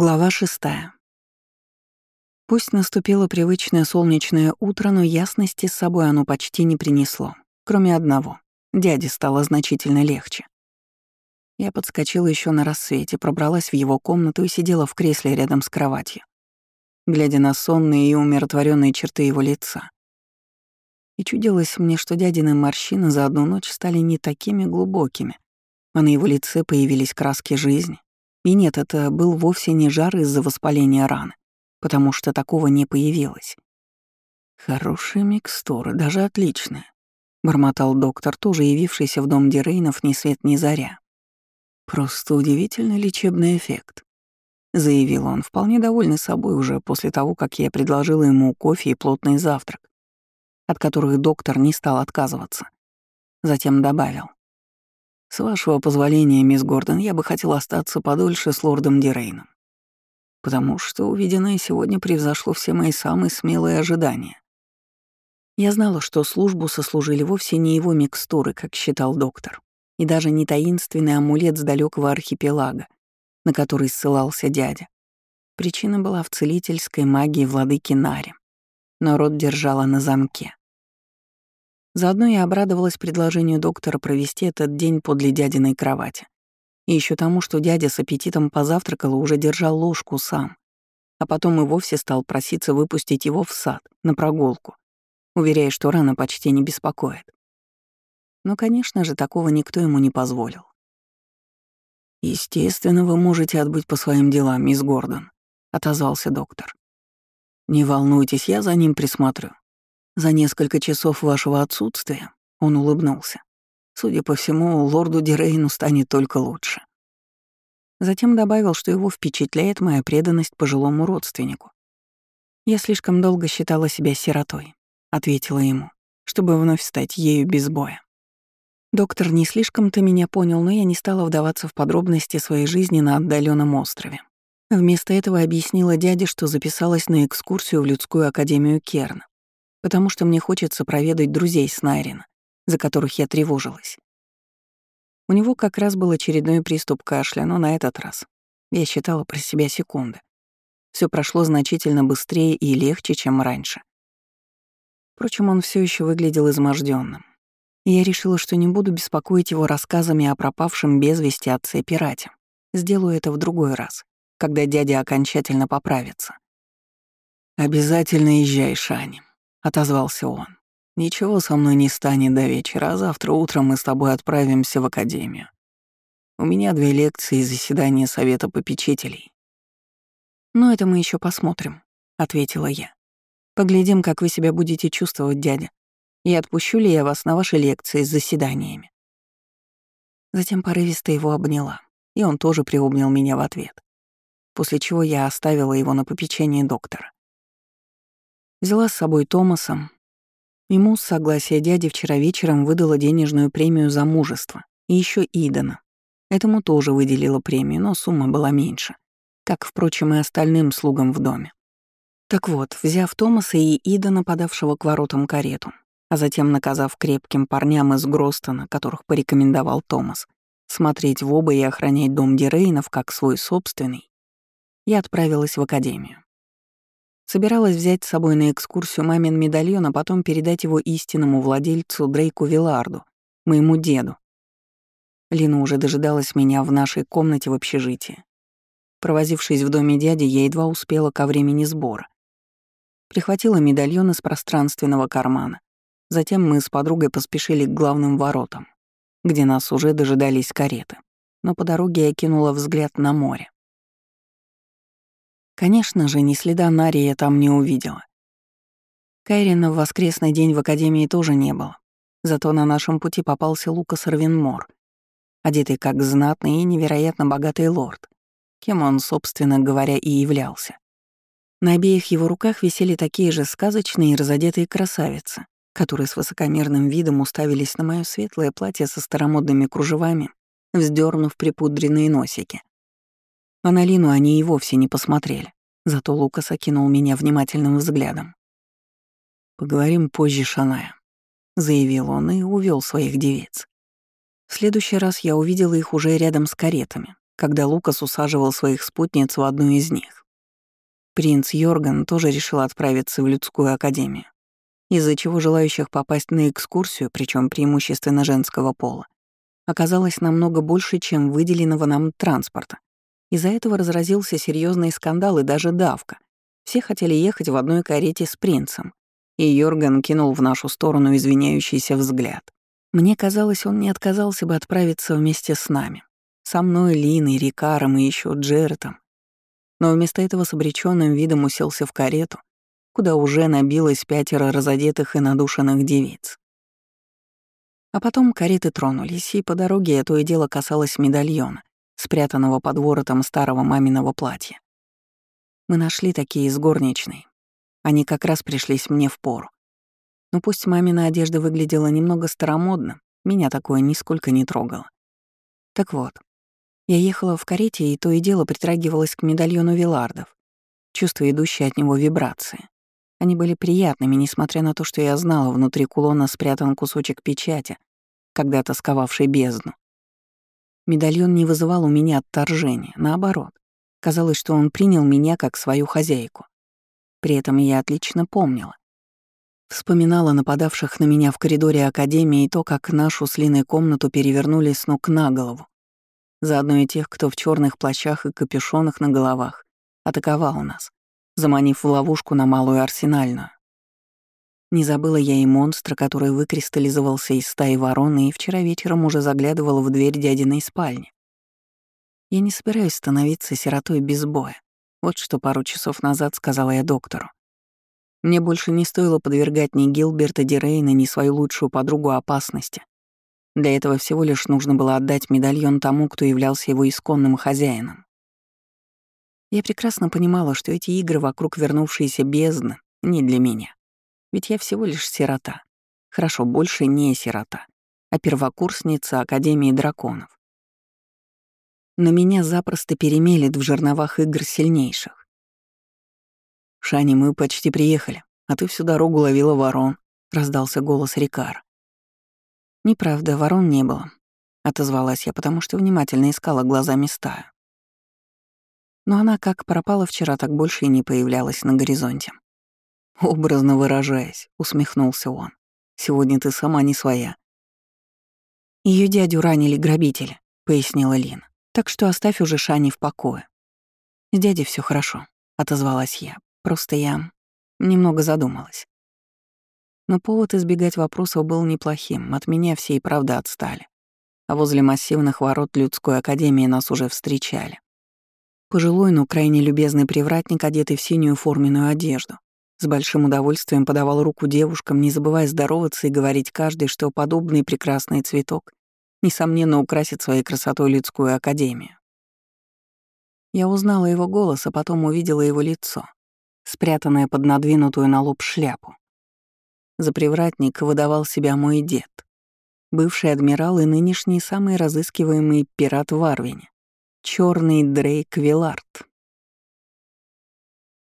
Глава шестая. Пусть наступило привычное солнечное утро, но ясности с собой оно почти не принесло. Кроме одного. Дяде стало значительно легче. Я подскочила еще на рассвете, пробралась в его комнату и сидела в кресле рядом с кроватью, глядя на сонные и умиротворенные черты его лица. И чудилось мне, что дядины морщины за одну ночь стали не такими глубокими, а на его лице появились краски жизни, и нет, это был вовсе не жар из-за воспаления раны, потому что такого не появилось. «Хорошая микстура, даже отличная», — бормотал доктор, тоже явившийся в дом Дирейнов ни свет ни заря. «Просто удивительный лечебный эффект», — заявил он, вполне довольный собой уже после того, как я предложила ему кофе и плотный завтрак, от которых доктор не стал отказываться. Затем добавил. С вашего позволения, мисс Гордон, я бы хотел остаться подольше с лордом Дирейном. Потому что увиденное сегодня превзошло все мои самые смелые ожидания. Я знала, что службу сослужили вовсе не его микстуры, как считал доктор, и даже не таинственный амулет с далекого архипелага, на который ссылался дядя. Причина была в целительской магии владыки Нари. Но рот держала на замке. Заодно я обрадовалась предложению доктора провести этот день подле дядиной кровати. И еще тому, что дядя с аппетитом позавтракал и уже держал ложку сам. А потом и вовсе стал проситься выпустить его в сад, на прогулку, уверяя, что рана почти не беспокоит. Но, конечно же, такого никто ему не позволил. «Естественно, вы можете отбыть по своим делам, мисс Гордон», — отозвался доктор. «Не волнуйтесь, я за ним присмотрю. За несколько часов вашего отсутствия он улыбнулся. Судя по всему, лорду Дирейну станет только лучше. Затем добавил, что его впечатляет моя преданность пожилому родственнику. «Я слишком долго считала себя сиротой», — ответила ему, чтобы вновь стать ею без боя. Доктор не слишком-то меня понял, но я не стала вдаваться в подробности своей жизни на отдаленном острове. Вместо этого объяснила дяде, что записалась на экскурсию в людскую академию Керна, потому что мне хочется проведать друзей Снайрина, за которых я тревожилась. У него как раз был очередной приступ кашля, но на этот раз я считала про себя секунды. Все прошло значительно быстрее и легче, чем раньше. Впрочем, он все еще выглядел изможденным. И я решила, что не буду беспокоить его рассказами о пропавшем без вести отце-пирате. Сделаю это в другой раз, когда дядя окончательно поправится. «Обязательно езжай, Шани», — отозвался он. «Ничего со мной не станет до вечера, а завтра утром мы с тобой отправимся в академию. У меня две лекции и заседание совета попечителей». «Но это мы еще посмотрим», — ответила я. «Поглядим, как вы себя будете чувствовать, дядя, и отпущу ли я вас на ваши лекции с заседаниями». Затем порывисто его обняла, и он тоже приобнял меня в ответ, после чего я оставила его на попечение доктора. Взяла с собой Томаса. Ему с согласия дяди вчера вечером выдала денежную премию за мужество. И еще Идана. Этому тоже выделила премию, но сумма была меньше. Как, впрочем, и остальным слугам в доме. Так вот, взяв Томаса и Идана, подавшего к воротам карету, а затем наказав крепким парням из Гростона, которых порекомендовал Томас, смотреть в оба и охранять дом Дирейнов как свой собственный, я отправилась в академию. Собиралась взять с собой на экскурсию мамин медальон, а потом передать его истинному владельцу Дрейку Виларду, моему деду. Лина уже дожидалась меня в нашей комнате в общежитии. Провозившись в доме дяди, я едва успела ко времени сбора. Прихватила медальон из пространственного кармана. Затем мы с подругой поспешили к главным воротам, где нас уже дожидались кареты. Но по дороге я кинула взгляд на море. Конечно же, ни следа Нари я там не увидела. Кайрина в воскресный день в Академии тоже не было. Зато на нашем пути попался Лукас Равенмор, одетый как знатный и невероятно богатый лорд, кем он, собственно говоря, и являлся. На обеих его руках висели такие же сказочные и разодетые красавицы, которые с высокомерным видом уставились на мое светлое платье со старомодными кружевами, вздернув припудренные носики. А на Лину они и вовсе не посмотрели. Зато Лукас окинул меня внимательным взглядом. «Поговорим позже, Шаная», — заявил он и увел своих девиц. В следующий раз я увидела их уже рядом с каретами, когда Лукас усаживал своих спутниц в одну из них. Принц Йорган тоже решил отправиться в людскую академию, из-за чего желающих попасть на экскурсию, причем преимущественно женского пола, оказалось намного больше, чем выделенного нам транспорта. Из-за этого разразился серьезный скандал и даже давка. Все хотели ехать в одной карете с принцем, и Йорган кинул в нашу сторону извиняющийся взгляд. Мне казалось, он не отказался бы отправиться вместе с нами. Со мной, Линой, Рикаром и еще Джеретом. Но вместо этого с обреченным видом уселся в карету, куда уже набилось пятеро разодетых и надушенных девиц. А потом кареты тронулись, и по дороге это и дело касалось медальона, спрятанного под воротом старого маминого платья. Мы нашли такие из горничной. Они как раз пришлись мне в пору. Но пусть мамина одежда выглядела немного старомодно, меня такое нисколько не трогало. Так вот, я ехала в карете и то и дело притрагивалась к медальону Вилардов, чувствуя идущие от него вибрации. Они были приятными, несмотря на то, что я знала, внутри кулона спрятан кусочек печати, когда-то сковавший бездну. Медальон не вызывал у меня отторжения, наоборот. Казалось, что он принял меня как свою хозяйку. При этом я отлично помнила, Вспоминала нападавших на меня в коридоре Академии и то, как нашу с Линой комнату перевернули с ног на голову. Заодно и тех, кто в черных плащах и капюшонах на головах атаковал нас, заманив в ловушку на Малую Арсенальную. Не забыла я и монстра, который выкристаллизовался из стаи вороны и вчера вечером уже заглядывал в дверь дядиной спальни. Я не собираюсь становиться сиротой без боя. Вот что пару часов назад сказала я доктору. Мне больше не стоило подвергать ни Гилберта Дирейна, ни свою лучшую подругу опасности. Для этого всего лишь нужно было отдать медальон тому, кто являлся его исконным хозяином. Я прекрасно понимала, что эти игры вокруг вернувшейся бездны не для меня. Ведь я всего лишь сирота. Хорошо, больше не сирота, а первокурсница Академии драконов. Но меня запросто перемелет в жерновах игр сильнейших. «Шани, мы почти приехали, а ты всю дорогу ловила ворон», — раздался голос Рикар. «Неправда, ворон не было», — отозвалась я, потому что внимательно искала глазами стаю. Но она как пропала вчера, так больше и не появлялась на горизонте. «Образно выражаясь», — усмехнулся он. «Сегодня ты сама не своя». Ее дядю ранили грабители», — пояснила Лин. «Так что оставь уже Шани в покое». «С дядей все хорошо», — отозвалась я. Просто я немного задумалась. Но повод избегать вопросов был неплохим, от меня все и правда отстали. А возле массивных ворот людской академии нас уже встречали. Пожилой, но крайне любезный привратник, одетый в синюю форменную одежду, с большим удовольствием подавал руку девушкам, не забывая здороваться и говорить каждый, что подобный прекрасный цветок несомненно украсит своей красотой людскую академию. Я узнала его голос, а потом увидела его лицо спрятанная под надвинутую на лоб шляпу. За привратник выдавал себя мой дед, бывший адмирал и нынешний самый разыскиваемый пират в Арвине, черный Дрейк Вилард.